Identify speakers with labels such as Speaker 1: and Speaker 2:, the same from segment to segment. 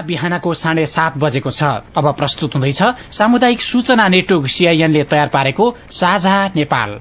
Speaker 1: बेला बिहानको साढे सात बजेको छ। अब प्रस्तुत हुँदैछ सामुदायिक सूचना नेटवर्क सीआईएनले तयार पारेको साझा नेपाल।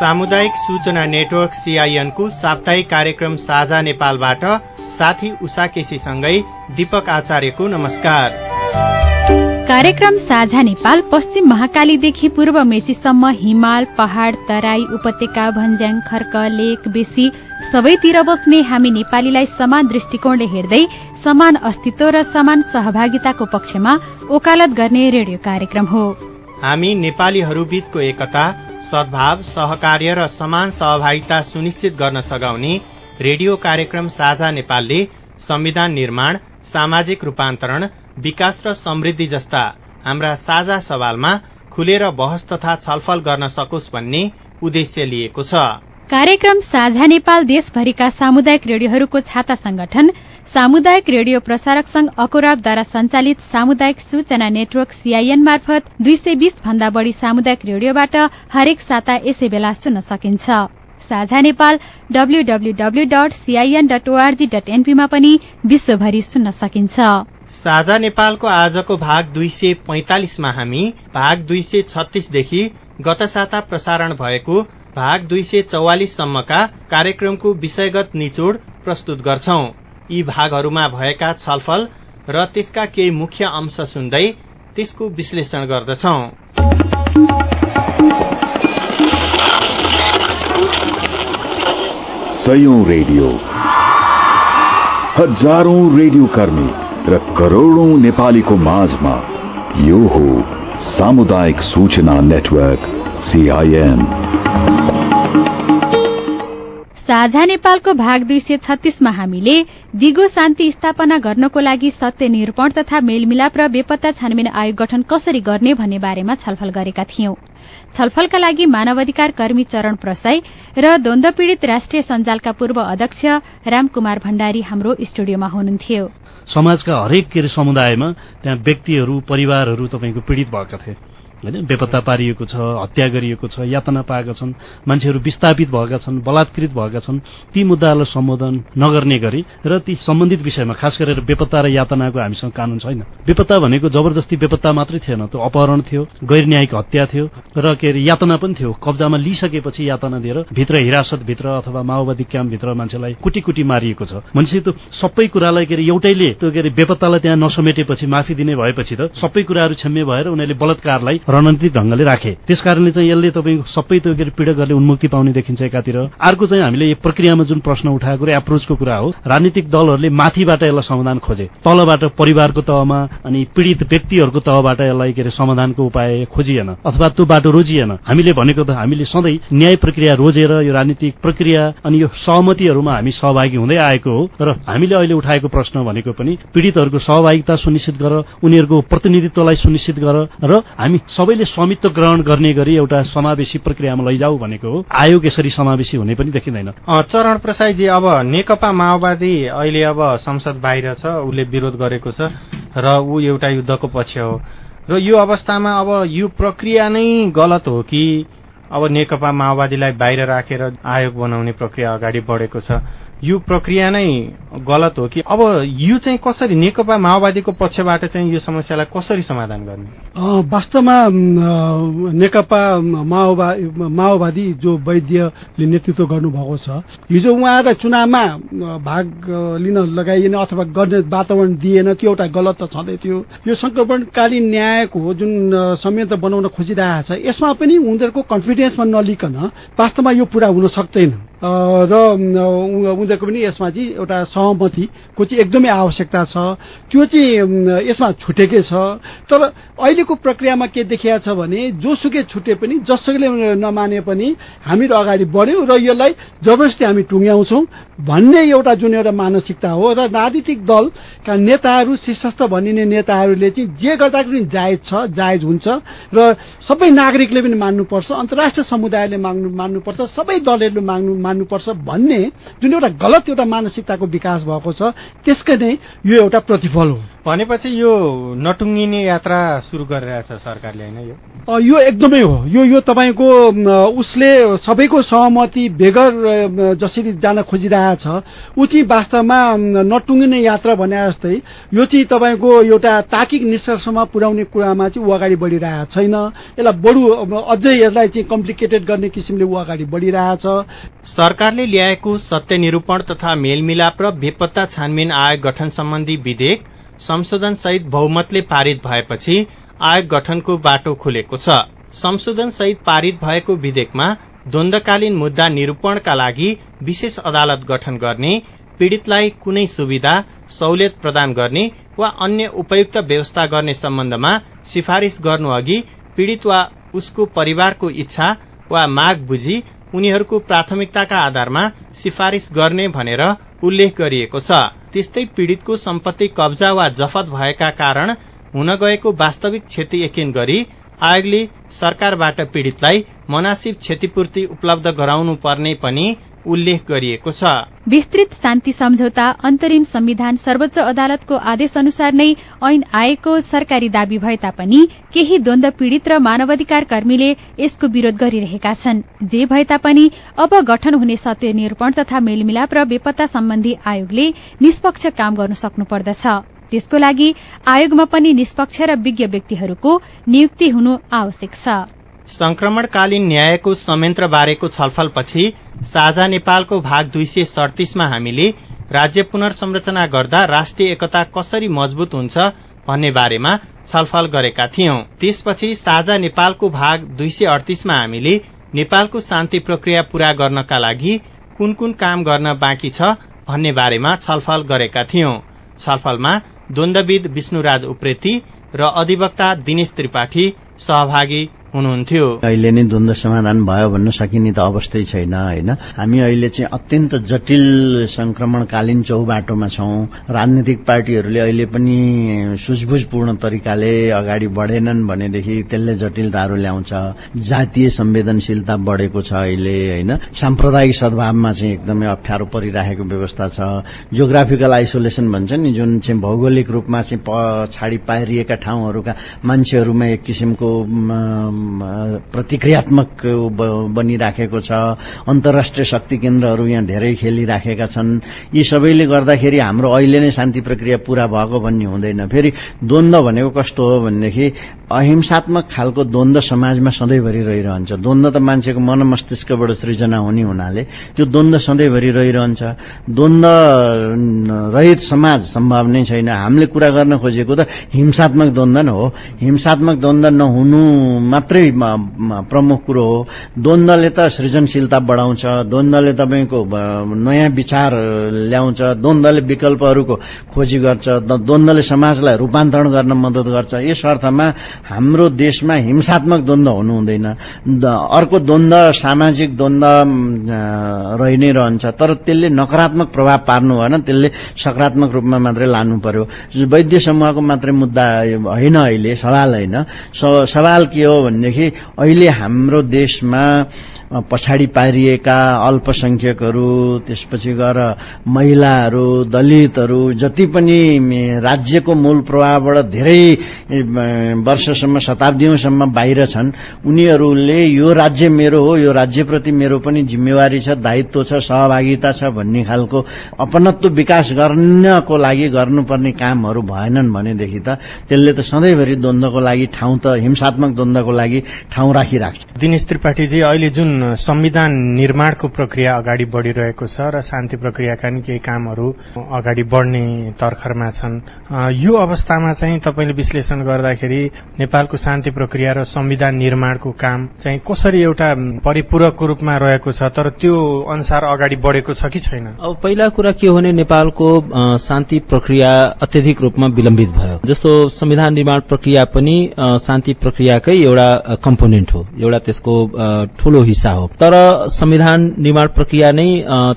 Speaker 2: सामुदायिक सूचना नेटवर्क सीआईएनको साप्ताहिक कार्यक्रम साझा नेपालबाट साथी उषा केसीसँगै दीपक आचार्यको नमस्कार।
Speaker 3: कार्यक्रम साझा नेपाल पश्चिम महाकालीदेखि पूर्व मेचीसम्म हिमाल पहाड़ तराई उपत्यका भन्ज्याङ खर्क लेक बेसी सबैतिर बस्ने हामी नेपालीलाई समान दृष्टिकोणले हेर्दै समान अस्तित्व र समान सहभागिताको पक्षमा ओकालत गर्ने रेडियो कार्यक्रम हो।
Speaker 2: हामी नेपालीहरू बीचको एकता सद्भाव सहकार्य र समान सहभागिता सुनिश्चित गर्न सघाउने रेडियो कार्यक्रम साझा नेपालले संविधान निर्माण सामाजिक रूपान्तरण विकास र समृद्धि जस्ता हाम्रा साझा सवालमा खुलेर बहस तथा छलफल गर्न सकोस् भन्ने उद्देश्य लिएको छ।
Speaker 3: कार्यक्रम साझा नेपाल देशभरिका सामुदायिक रेडियोहरूको छाता संगठन सामुदायिक रेडियो प्रसारक संघ अकोराबद्वारा संचालित सामुदायिक सूचना नेटवर्क सीआईएन मार्फत दुई सय बीस भन्दा बढ़ी सामुदायिक रेडियोबाट हरेक साता यसै बेला सुन्न सकिन्छ। Sajha Nepal W W W dot CIN dot org dot एनपीमा पनि विश्वभरि सुन्न सकिन्छ।
Speaker 2: साझा नेपालको आजको भाग दुई सय पैंतालिसमा हामी भाग दुई सय छत्तीसदेखि गत साता प्रसारण भएको भाग दुई सय चौवालिससम्मका कार्यक्रमको विषयगत निचोड प्रस्तुत गर्छौं। यी भागहरूमा भएका छलफल र त्यसका केही मुख्य अंश सुन्दै त्यसको विश्लेषण गर्दछौ।
Speaker 4: हजारौं रेडियो कर्मी। र करोड़ौं नेपालीको माझमा यो हो सामुदायिक सूचना नेटवर्क सीआईएन
Speaker 3: साझा नेपालको भाग दुई सय छत्तीसमा हामीले दिगो शान्ति स्थापना गर्नको लागि सत्य निरूपण तथा मेलमिलाप र बेपत्ता छानबिन आयोग गठन कसरी गर्ने भन्ने बारेमा छलफल गरेका थियौं। छलफलका लागि मानवाधिकार कर्मी चरण प्रसाई र द्वन्द पीड़ित राष्ट्रिय सञ्जालका पूर्व अध्यक्ष रामकुमार भण्डारी हाम्रो स्टुडियोमा हुनुहुन्थ्यो।
Speaker 5: समाजका हरेक के समुदायमा त्यहाँ व्यक्तिहरू परिवारहरू तपाईँको पीड़ित भएका थिए। होइन बेपत्ता पारिएको छ हत्या गरिएको छ यातना पाएका छन् मान्छेहरू विस्थापित भएका छन् बलात्कृत भएका छन् ती मुद्दाहरूलाई सम्बोधन नगर्ने गरी र ती सम्बन्धित विषयमा खास गरेर बेपत्ता र यातनाको हामीसँग कानून छैन। बेपत्ता भनेको जबरजस्ती बेपत्ता मात्रै थिएन त्यो अपहरण थियो गैर न्यायिक हत्या थियो र के अरे यातना पनि थियो। कब्जामा लिइसकेपछि यातना दिएर भित्र हिरासतभित्र अथवा माओवादी क्याम्पभित्र मान्छेलाई कुटी कुटी मारिएको छ। भनेपछि त्यो सबै कुरालाई के अरे एउटैले त्यो के अरे बेपत्तालाई त्यहाँ नसमेटेपछि माफी दिने भएपछि त सबै कुराहरू क्षम्य भएर उनीहरूले बलात्कारलाई रणनीतिक ढंगले राखे। त्यस कारणले चाहिँ यसले तपाईँको सबै त्यो के पीड़कहरूले उन्मुक्ति पाउने देखिन्छ एकातिर। अर्को चाहिँ हामीले यो प्रक्रियामा जुन प्रश्न उठाएको र एप्रोचको कुरा हो राजनीतिक दलहरूले माथिबाट यसलाई समाधान खोजे। तलबाट परिवारको तहमा अनि पीड़ित व्यक्तिहरूको तहबाट यसलाई के अरे समाधानको उपाय खोजिएन अथवा त्यो बाटो रोजिएन। हामीले भनेको त हामीले सधैँ न्याय प्रक्रिया रोजेर यो राजनीतिक प्रक्रिया अनि यो सहमतिहरूमा हामी सहभागी हुँदै आएको हो र हामीले अहिले उठाएको प्रश्न भनेको पनि पीड़ितहरूको सहभागिता सुनिश्चित गर उनीहरूको प्रतिनिधित्वलाई सुनिश्चित गर र हामी सबैले स्वामित्व ग्रहण गर्ने गरी एउटा समावेशी प्रक्रियामा लैजाऊ भनेको हो। आयोग यसरी समावेशी हुने पनि देखिँदैन।
Speaker 2: चरण प्रसाईजी अब नेकपा माओवादी अहिले अब संसद बाहिर छ उसले विरोध गरेको छ र ऊ एउटा युद्धको पक्ष हो। र यो अवस्थामा अब यो प्रक्रिया नै गलत हो कि अब नेकपा माओवादीलाई बाहिर राखेर आयोग बनाउने प्रक्रिया अगाडि बढेको छ। यो प्रक्रिया नै गलत हो कि अब यो चाहिँ कसरी नेकपा माओवादीको पक्षबाट चाहिँ यो समस्यालाई कसरी समाधान गर्ने?
Speaker 6: वास्तवमा नेकपा माओवादी जो वैद्यले नेतृत्व गर्नुभएको छ हिजो उहाँलाई चुनावमा भाग लिन लगाइएन अथवा गर्ने वातावरण दिएन त्यो एउटा गलत त छँदै थियो। यो संक्रमणकालीन न्यायको जुन संयन्त्र बनाउन खोजिरहेको छ यसमा पनि उनीहरूको कन्फिडेन्समा नलिकन वास्तवमा यो पूरा हुन सक्दैन। र उनीहरूको पनि यसमा चाहिँ एउटा सहमतिको चाहिँ एकदमै आवश्यकता छ त्यो चाहिँ यसमा छुटेकै छ। तर अहिलेको प्रक्रियामा के देखिया छ भने जोसुकै छुटे पनि जसुकैले नमाने पनि हामीहरू अगाडि बढ्यौँ र यसलाई जबरजस्ती हामी टुङ्ग्याउँछौँ भन्ने एउटा जुन एउटा मानसिकता हो र राजनीतिक दलका नेताहरू शीर्षस्थ भनिने नेताहरूले चाहिँ जे गर्दा पनि जायज छ जायज हुन्छ र सबै नागरिकले पनि मान्नुपर्छ अन्तर्राष्ट्रिय समुदायले माग्नु मान्नुपर्छ सबै दलहरूले माग्नु मान्नुपर्छ भन्ने जुन एउटा गलत एउटा मानसिकताको विकास भएको छ त्यसकै नै यो एउटा प्रतिफल हो।
Speaker 2: भनेपछि यो नटुङ्गिने यात्रा सुरु गरिरहेछ सरकारले होइन
Speaker 6: यो? यो एकदमै हो। यो यो तपाईँको उसले सबैको सहमति बेगर जसरी जान खोजिरहेछ ऊ चाहिँ वास्तवमा नटुङ्गिने यात्रा भने जस्तै यो चाहिँ तपाईँको एउटा तार्किक निष्कर्षमा पुर्याउने कुरामा चाहिँ ऊ अगाडि बढिरहेको छैन। यसलाई बरु अझै यसलाई चाहिँ कम्प्लिकेटेड गर्ने किसिमले ऊ अगाडि बढिरहेछ
Speaker 7: सरकारले ल्याएको सत्य निरूपण तथा मेलमिलाप र बेपत्ता छानबिन आयोग गठन सम्बन्धी विधेयक संशोधन सहित बहुमतले पारित भएपछि आयोग गठनको बाटो खुलेको छ। संशोधन सहित पारित भएको विधेयकमा द्वन्दकालीन मुद्दा निरूपणका लागि विशेष अदालत गठन गर्ने पीड़ितलाई कुनै सुविधा सहुलियत प्रदान गर्ने वा अन्य उपयुक्त व्यवस्था गर्ने सम्बन्धमा सिफारिश गर्नु अघि पीड़ित वा उसको परिवारको इच्छा वा माग बुझी उनीहरूको प्राथमिकताका आधारमा सिफारिश गर्ने भनेर उल्लेख गरिएको छ। त्यस्तै पीड़ितको सम्पत्ति कब्जा वा जफत भएका कारण हुन गएको वास्तविक क्षति यकिन गरी आयोगले सरकारबाट पीड़ितलाई मनासिब क्षतिपूर्ति उपलब्ध गराउनु पर्ने पनि उल्लेख गरिएको छ।
Speaker 3: विस्तृत शान्ति सम्झौता अन्तरिम संविधान सर्वोच्च अदालतको आदेश अनुसार नै ऐन आएको सरकारी दावी भए तापनि केही द्वन्द पीड़ित र मानवाधिकार कर्मीले यसको विरोध गरिरहेका छन्। जे भए तापनि अब गठन हुने सत्य निरूपण तथा मेलमिलाप र बेपत्ता सम्बन्धी आयोगले निष्पक्ष काम गर्नु सक्नुपर्दछ त्यसको लागि आयोगमा पनि निष्पक्ष र विज्ञ व्यक्तिहरूको नियुक्ति हुनु आवश्यक छ।
Speaker 7: संक्रमणकालीन न्यायको संयन्त्र बारेको छलफलपछि साझा नेपालको भाग दुई सय सडतिसमा हामीले राज्य पुनर्संरचना गर्दा राष्ट्रिय एकता कसरी मजबुत हुन्छ भन्ने बारेमा छलफल गरेका थियौं। त्यसपछि साझा नेपालको भाग दुई सय अडतिसमा हामीले नेपालको शान्ति प्रक्रिया पूरा गर्नका लागि कुन कुन काम गर्न बाँकी छ भन्ने बारेमा छलफल गरेका थियौं। छलफलमा द्वन्दविद विष्णुराज उप्रेती र अधिवक्ता दिनेश त्रिपाठी सहभागी हुनुहुन्थ्यो।
Speaker 8: अहिले नै द्वन्द्व समाधान भयो भन्न सकिने त अवस्थै छैन होइन? हामी अहिले चाहिँ अत्यन्त जटिल संक्रमणकालीन चौबाटोमा छौं। राजनीतिक पार्टीहरूले अहिले पनि सुझबुझपूर्ण तरिकाले अगाडि बढेनन् भनेदेखि त्यसले जटिलताहरू ल्याउँछ। जातीय संवेदनशीलता बढेको छ अहिले होइन? साम्प्रदायिक सद्भावमा चाहिँ एकदमै अप्ठ्यारो परिराखेको व्यवस्था छ। जियोग्राफिकल आइसोलेसन भन्छ नि जुन चाहिँ भौगोलिक रूपमा चाहिँ पछाडि पारिएका ठाउँहरूका मान्छेहरूमा एक किसिमको प्रतिक्रियात्मक बनिराखेको छ। अन्तर्राष्ट्रिय शक्ति केन्द्रहरू यहाँ धेरै खेलिराखेका छन्। यी सबैले गर्दाखेरि हाम्रो अहिले नै शान्ति प्रक्रिया पूरा भएको भन्ने हुँदैन। फेरि द्वन्द भनेको कस्तो हो भनेदेखि अहिंसात्मक खालको द्वन्द समाजमा सधैँभरि रहिरहन्छ। द्वन्द त मान्छेको मन मस्तिष्कबाट सृजना हुने हुनाले त्यो द्वन्द सधैँभरि रहिरहन्छ। द्वन्द रहित समाज सम्भव नै छैन। हामीले कुरा गर्न खोजेको त हिंसात्मक द्वन्द हो। हिंसात्मक द्वन्द नहुनु मात्रै प्रमुख कुरो हो। द्वन्द्वले त सृजनशीलता बढाउँछ द्वन्द्वले तपाईँको नयाँ विचार ल्याउँछ द्वन्द्वले विकल्पहरूको खोजी गर्छ द्वन्द्वले समाजलाई रूपान्तरण गर्न मद्दत गर्छ। यस अर्थमा हाम्रो देशमा हिंसात्मक द्वन्द हुनु हुँदैन अर्को द्वन्द सामाजिक द्वन्द रहि नै रहन्छ। तर त्यसले नकारात्मक प्रभाव पार्नु भएन त्यसले सकारात्मक रूपमा मात्रै लानु पर्यो। वैद्य समूहको मात्रै मुद्दा होइन अहिले सवाल होइन। सवाल के हो भनेदेखि अहिले हाम्रो देशमा पछाडि पारिएका अल्पसंख्यकहरू त्यसपछि गएर महिलाहरू दलितहरू जति पनि राज्यको मूल प्रवाहबाट धेरै वर्षसम्म शताब्दीसम्म बाहिर छन् उनीहरूले यो राज्य मेरो हो यो राज्यप्रति मेरो पनि जिम्मेवारी छ दायित्व छ सहभागिता छ भन्ने खालको अपनत्व विकास गर्नको लागि गर्नुपर्ने कामहरू भएनन् भनेदेखि त त्यसले त सधैँभरि द्वन्द्वको लागि ठाउँ त हिंसात्मक द्वन्द्वको लागि ठाउँ राखिराख्छ।
Speaker 7: दिनेश त्रिपाठीजी अहिले जुन संविधान निर्माणको प्रक्रिया अगाडि बढ़िरहेको छ र शान्ति प्रक्रियाका नि केही कामहरू अगाडि बढ्ने तर्खरमा छन् यो अवस्थामा चाहिँ तपाईँले विश्लेषण गर्दाखेरि नेपालको शान्ति प्रक्रिया र संविधान निर्माणको काम चाहिँ कसरी एउटा परिपूरकको रूपमा रहेको छ तर त्यो अनुसार अगाडि बढेको छ कि छैन?
Speaker 9: अब पहिला कुरा के हो भने नेपालको शान्ति प्रक्रिया अत्यधिक रूपमा विलम्बित भयो। जस्तो संविधान निर्माण प्रक्रिया पनि शान्ति प्रक्रियाकै एउटा कम्पोनेन्ट हो एउटा त्यसको ठूलो हिस्सा हो। तर संविधान निर्माण प्रक्रिया नै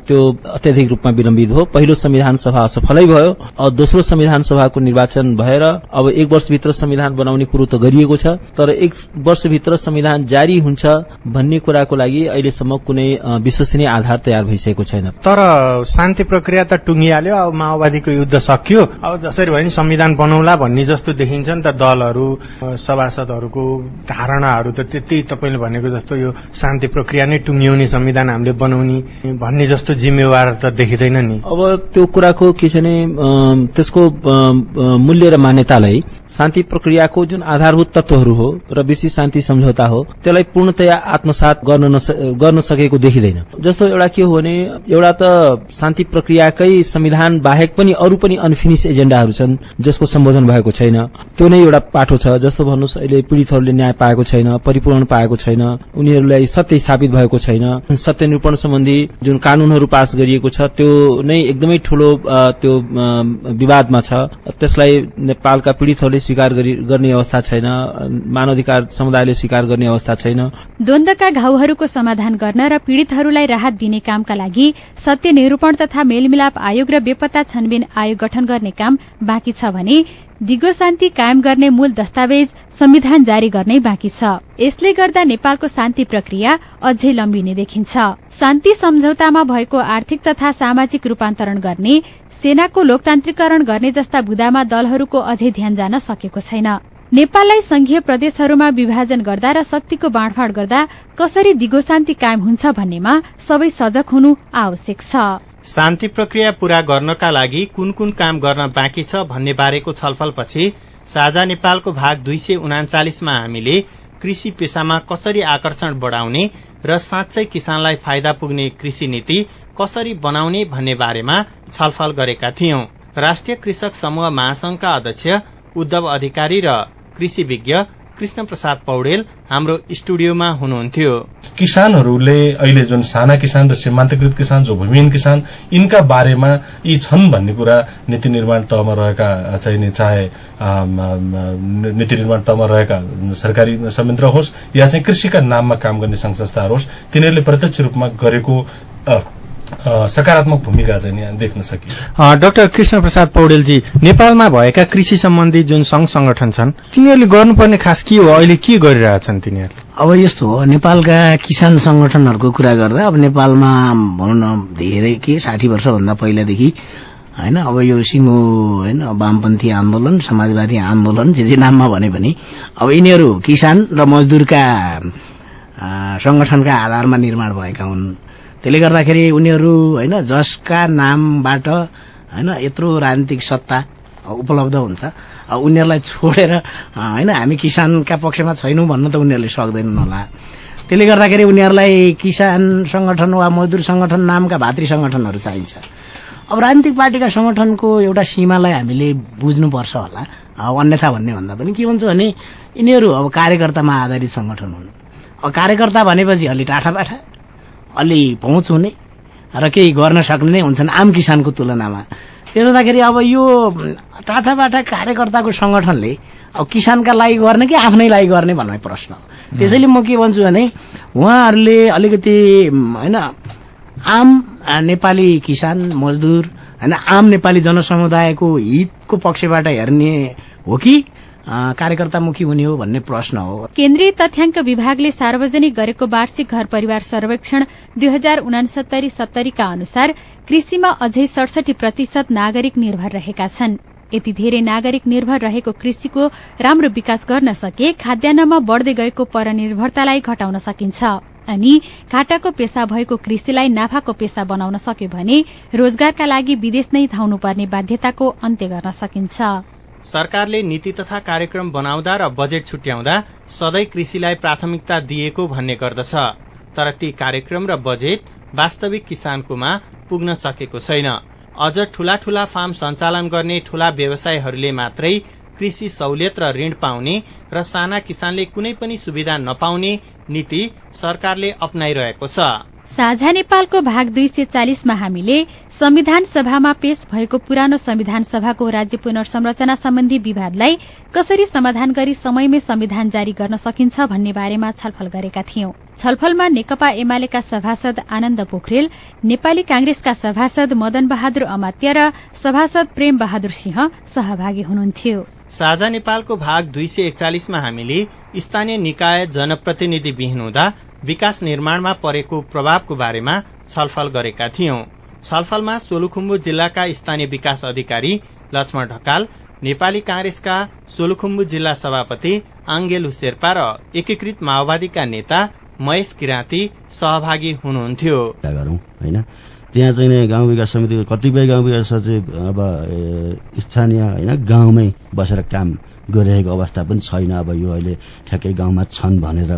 Speaker 9: त्यो अत्याधिक रूपमा विलम्बित हो। पहिलो संविधान सभा असफलै भयो दोस्रो संविधान सभाको निर्वाचन भएर अब एक वर्षभित्र संविधान बनाउने कुरो त गरिएको छ। तर एक वर्षभित्र संविधान जारी हुन्छ भन्ने कुराको लागि अहिलेसम्म कुनै विश्वसनीय आधार तयार भइसकेको छैन।
Speaker 7: तर शान्ति प्रक्रिया त टुङ्गिहाल्यो। अब माओवादीको युद्ध सकियो। अब जसरी भयो नि संविधान बनाउला भन्ने जस्तो देखिन्छ नि त दलहरू सभासदहरूको धारणाहरू त त्यति तपाईँले भनेको जस्तो यो शान्ति प्रक्रिया नै टुङ्ग्याउने संविधान हामीले बनाउने भन्ने जस्तो जिम्मेवार त देखिँदैन नि।
Speaker 9: अब त्यो कुराको के छ भने त्यसको मूल्य र मान्यतालाई शान्ति प्रक्रियाको जुन आधारभूत तत्वहरू हो र विशेष शान्ति सम्झौता हो त्यसलाई पूर्णतया आत्मसात गर्न गर्न सकेको देखिँदैन। जस्तो एउटा के हो भने एउटा त शान्ति प्रक्रियाकै संविधान बाहेक पनि अरू पनि अनफिनिस एजेण्डाहरू छन् जसको सम्बोधन भएको छैन। त्यो नै एउटा पाठो छ। जस्तो भन्नुहोस् अहिले पीड़ितहरूले न्याय पाएको छैन परिपूर्ण पाएको छैन उनीहरूलाई सत्य स्थापित भएको छैन। सत्य निरूपण सम्बन्धी जुन कानूनहरू पास गरिएको छ त्यो नै एकदमै ठूलो त्यो विवादमा छ। त्यसलाई नेपालका पीड़ितहरूले स्वीकार गर्ने अवस्था छैन मानवाधिकार समुदायले स्वीकार गर्ने अवस्था छैन।
Speaker 3: द्वन्दका घाउहरूको समाधान गर्न र पीड़ितहरूलाई राहत दिने कामका लागि सत्य निरूपण तथा मेलमिलाप आयोग र बेपत्ता छनबिन आयोग गठन गर्ने काम बाँकी छ भने दिगो शान्ति कायम गर्ने मूल दस्तावेज संविधान जारी गर्नै बाँकी छ। यसले गर्दा नेपालको शान्ति प्रक्रिया अझै लम्बिने देखिन्छ। शान्ति सम्झौतामा भएको आर्थिक तथा सामाजिक रूपान्तरण गर्ने सेनाको लोकतान्त्रिकरण गर्ने जस्ता बुदामा दलहरूको अझै ध्यान जान सकेको छैन। नेपाललाई संघीय प्रदेशहरूमा विभाजन गर्दा र शक्तिको बाँडफाँड गर्दा कसरी दिगो शान्ति कायम हुन्छ भन्नेमा सबै सजग हुनु आवश्यक छ।
Speaker 7: शान्ति प्रक्रिया पूरा गर्नका लागि कुन कुन काम गर्न बाँकी छ भन्ने बारेको छलफलपछि साझा नेपालको भाग दुई सय उनाचालिसमा हामीले कृषि पेसामा कसरी आकर्षण बढ़ाउने र साँच्चै किसानलाई फाइदा पुग्ने कृषि नीति कसरी बनाउने भन्ने बारेमा छलफल गरेका थियौं। राष्ट्रिय कृषक समूह महासंघका अध्यक्ष उद्धव अधिकारी र कृषि विज्ञ कृष्ण प्रसाद पौडेल हाम्रो स्टुडियोमा हुनुहुन्थ्यो।
Speaker 10: किसानहरूले अहिले जुन साना किसान र सीमान्तकृत किसान जो भूमिहीन किसान यिनका बारेमा यी छन् भन्ने कुरा नीति निर्माण तहमा रहेका चाहिने चाहे नीति निर्माण तहमा रहेका सरकारी संयन्त्र होस् या चाहिँ कृषिका नाममा काम गर्ने संघ संस्थाहरू होस् तिनीहरूले प्रत्यक्ष रूपमा गरेको सकारात्मक भूमिका चाहिँ यहाँ देख्न सकियो।
Speaker 7: डाक्टर कृष्ण प्रसाद पौडेलजी नेपालमा भएका कृषि सम्बन्धी जुन संघ संगठन छन् तिनीहरूले गर्नुपर्ने खास के हो? अहिले के गरिरहेछन् तिनीहरूले?
Speaker 11: अब यस्तो हो नेपालका किसान संगठनहरूको कुरा गर्दा अब नेपालमा भनौँ न धेरै के साठी वर्षभन्दा पहिलादेखि होइन अब यो सिङ्गो होइन वामपन्थी आन्दोलन समाजवादी आन्दोलन जे जे नाममा भने पनि अब यिनीहरू किसान र मजदुरका संगठनका आधारमा निर्माण भएका हुन्। त्यसले गर्दाखेरि उनीहरू होइन जसका नामबाट होइन यत्रो राजनीतिक सत्ता उपलब्ध हुन्छ उनीहरूलाई छोडेर होइन हामी किसानका पक्षमा छैनौँ भन्न त उनीहरूले सक्दैनन् होला। त्यसले गर्दाखेरि उनीहरूलाई किसान संगठन वा मजदुर संगठन नामका भातृ संगठनहरू चाहिन्छ। अब राजनीतिक पार्टीका संगठनको एउटा सीमालाई हामीले बुझ्नुपर्छ होला। अन्यथा भन्ने भन्दा पनि के भन्छ भने यिनीहरू अब कार्यकर्तामा आधारित संगठन हुन्। अब कार्यकर्ता भनेपछि अलि टाठाबाठा अलि पहुँच हुने र केही गर्न सक्ने नै हुन्छन् आम किसानको तुलनामा। त्यसो हुँदाखेरि अब यो टाटाबाटा कार्यकर्ताको संगठनले अब किसानका लागि गर्ने कि आफ्नै लागि गर्ने भन्ने प्रश्न हो। त्यसैले म के भन्छु भने उहाँहरूले अलिकति होइन आम नेपाली किसान मजदुर होइन आम नेपाली जनसमुदायको हितको पक्षबाट हेर्ने हो कि कार्यकर्तामुखी हुने हो भन्ने प्रश्न हो।
Speaker 3: केन्द्रीय तथ्याङ्क विभागले सार्वजनिक गरेको वार्षिक घर परिवार सर्वेक्षण दुई हजार उनासत्तरी सत्तरीका अनुसार कृषिमा अझै सडसठी प्रतिशत नागरिक निर्भर रहेका छन्। यति धेरै नागरिक निर्भर रहेको कृषिको राम्रो विकास गर्न सके खाद्यान्नमा बढ़दै गएको परनिर्भरतालाई घटाउन सकिन्छ। अनि घाटाको पेसा भएको कृषिलाई नाफाको पेसा बनाउन सक्यो भने रोजगारका लागि विदेश नै धाउनुपर्ने बाध्यताको अन्त्य गर्न सकिन्छ।
Speaker 7: सरकारले नीति तथा कार्यक्रम बनाउँदा र बजेट छुट्याउँदा सधैँ कृषिलाई प्राथमिकता दिएको भन्ने गर्दछ। तर ती कार्यक्रम र बजेट वास्तविक किसानकोमा पुग्न सकेको छैन। अझ ठूला ठूला फार्म सञ्चालन गर्ने ठूला व्यवसायहरूले मात्रै कृषि सहुलियत र ऋण पाउने र साना किसानले कुनै पनि सुविधा नपाउने नीति सरकारले अप्नाइरहेको छ।
Speaker 3: साझा नेपालको भाग दुई सय चालिसमा हामीले संविधान सभामा पेश भएको पुरानो संविधान सभाको राज्य पुनर्संरचना सम्बन्धी विवादलाई कसरी समाधान गरी समयमै संविधान जारी गर्न सकिन्छ भन्ने बारेमा छलफल गरेका थियौं। छलफलमा नेकपा एमालेका सभासद आनन्द पोखरेल नेपाली कांग्रेसका सभासद मदन बहादुर अमात्य र सभासद प्रेम बहादुर सिंह सहभागी हुनुहुन्थ्यो।
Speaker 7: साझा नेपालको भाग दुई सय एकचालिसमा हामीले स्थानीय निकाय जनप्रतिनिधि विहीन हुँदा विकास निर्माणमा परेको प्रभावको बारेमा छलफल गरेका थियौं। छलफलमा सोलुखुम्बु जिल्लाका स्थानीय विकास अधिकारी लक्ष्मण ढकाल नेपाली कांग्रेसका सोलुखुम्बु जिल्ला सभापति आङ्गेलु शेर्पा र एकीकृत माओवादीका नेता महेश किराँती सहभागी हुनुहुन्थ्यो।
Speaker 12: त्यहाँ चाहिँ गाउँ विकास समितिको कतिपय गाउँ विकास सचिव अब स्थानीय होइन गाउँमै बसेर काम गरिरहेको अवस्था पनि छैन। अब यो अहिले ठ्याक्कै गाउँमा छन् भनेर